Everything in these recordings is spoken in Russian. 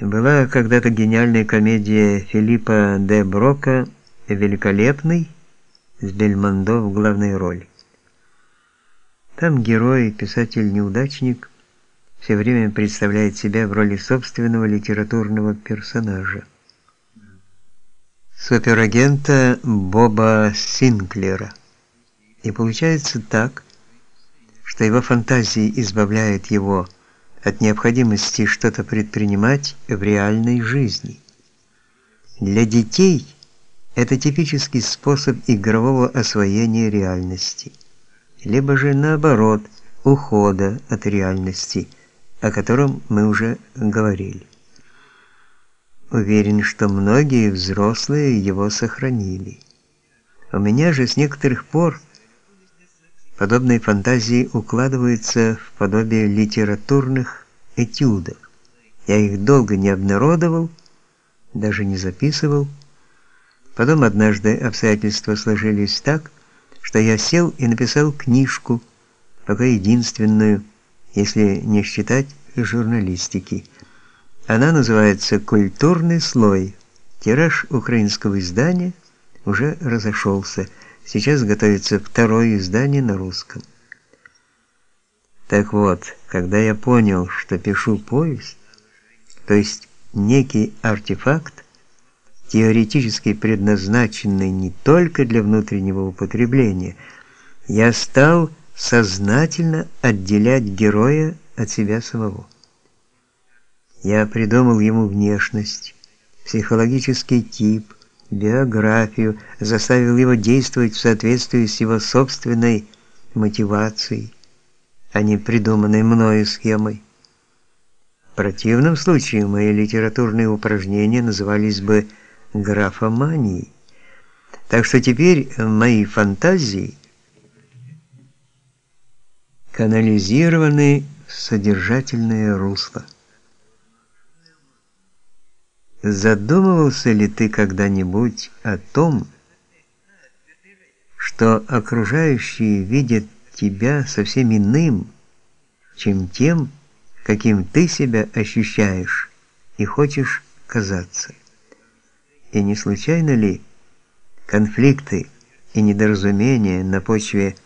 Была когда-то гениальная комедия Филиппа де Брока «Великолепный» с Бельмондо в главной роли. Там герой, писатель-неудачник, все время представляет себя в роли собственного литературного персонажа. Суперагента Боба Синклера. И получается так, что его фантазии избавляют его от необходимости что-то предпринимать в реальной жизни. Для детей это типический способ игрового освоения реальности, либо же наоборот, ухода от реальности, о котором мы уже говорили. Уверен, что многие взрослые его сохранили. У меня же с некоторых пор Подобные фантазии укладываются в подобие литературных этюдов. Я их долго не обнародовал, даже не записывал. Потом однажды обстоятельства сложились так, что я сел и написал книжку, пока единственную, если не считать журналистики. Она называется «Культурный слой». Тираж украинского издания уже разошелся. Сейчас готовится второе издание на русском. Так вот, когда я понял, что пишу повесть, то есть некий артефакт, теоретически предназначенный не только для внутреннего употребления, я стал сознательно отделять героя от себя самого. Я придумал ему внешность, психологический тип, биографию, заставил его действовать в соответствии с его собственной мотивацией, а не придуманной мною схемой. В противном случае мои литературные упражнения назывались бы графоманией. Так что теперь мои фантазии канализированы в содержательное русло. Задумывался ли ты когда-нибудь о том, что окружающие видят тебя совсем иным, чем тем, каким ты себя ощущаешь и хочешь казаться? И не случайно ли конфликты и недоразумения на почве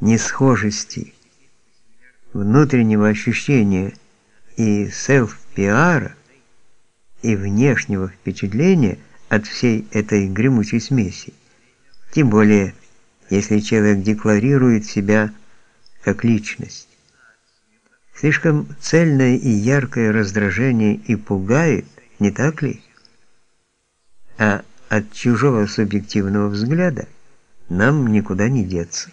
несхожести внутреннего ощущения и селф-пиара и внешнего впечатления от всей этой гремучей смеси. Тем более, если человек декларирует себя как личность. Слишком цельное и яркое раздражение и пугает, не так ли? А от чужого субъективного взгляда нам никуда не деться.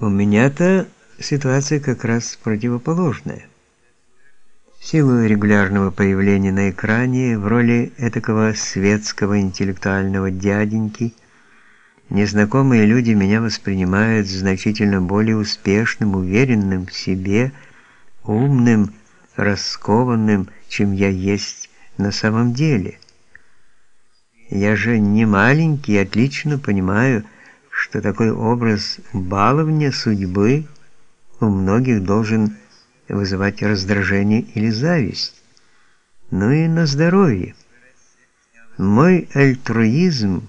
У меня-то ситуация как раз противоположная силу регулярного появления на экране в роли этакого светского интеллектуального дяденьки, незнакомые люди меня воспринимают значительно более успешным, уверенным в себе, умным, раскованным, чем я есть на самом деле. Я же не маленький, отлично понимаю, что такой образ баловня судьбы у многих должен вызывать раздражение или зависть, но и на здоровье. Мой альтруизм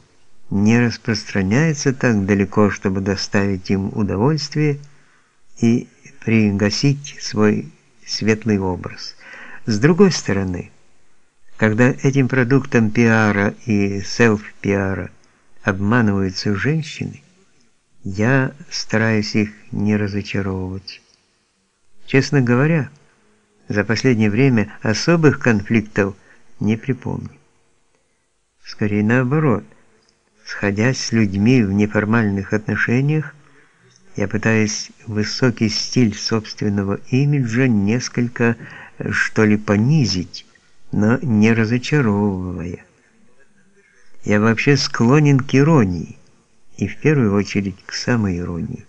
не распространяется так далеко, чтобы доставить им удовольствие и пригасить свой светлый образ. С другой стороны, когда этим продуктом пиара и селф-пиара обманываются женщины, я стараюсь их не разочаровывать. Честно говоря, за последнее время особых конфликтов не припомню. Скорее наоборот, сходясь с людьми в неформальных отношениях, я пытаюсь высокий стиль собственного имиджа несколько, что ли, понизить, но не разочаровывая. Я вообще склонен к иронии, и в первую очередь к самоиронии.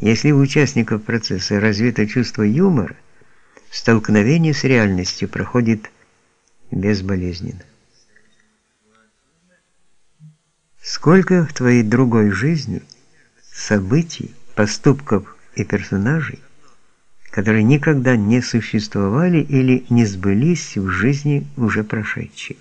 Если у участников процесса развито чувство юмора, столкновение с реальностью проходит безболезненно. Сколько в твоей другой жизни событий, поступков и персонажей, которые никогда не существовали или не сбылись в жизни уже прошедшей.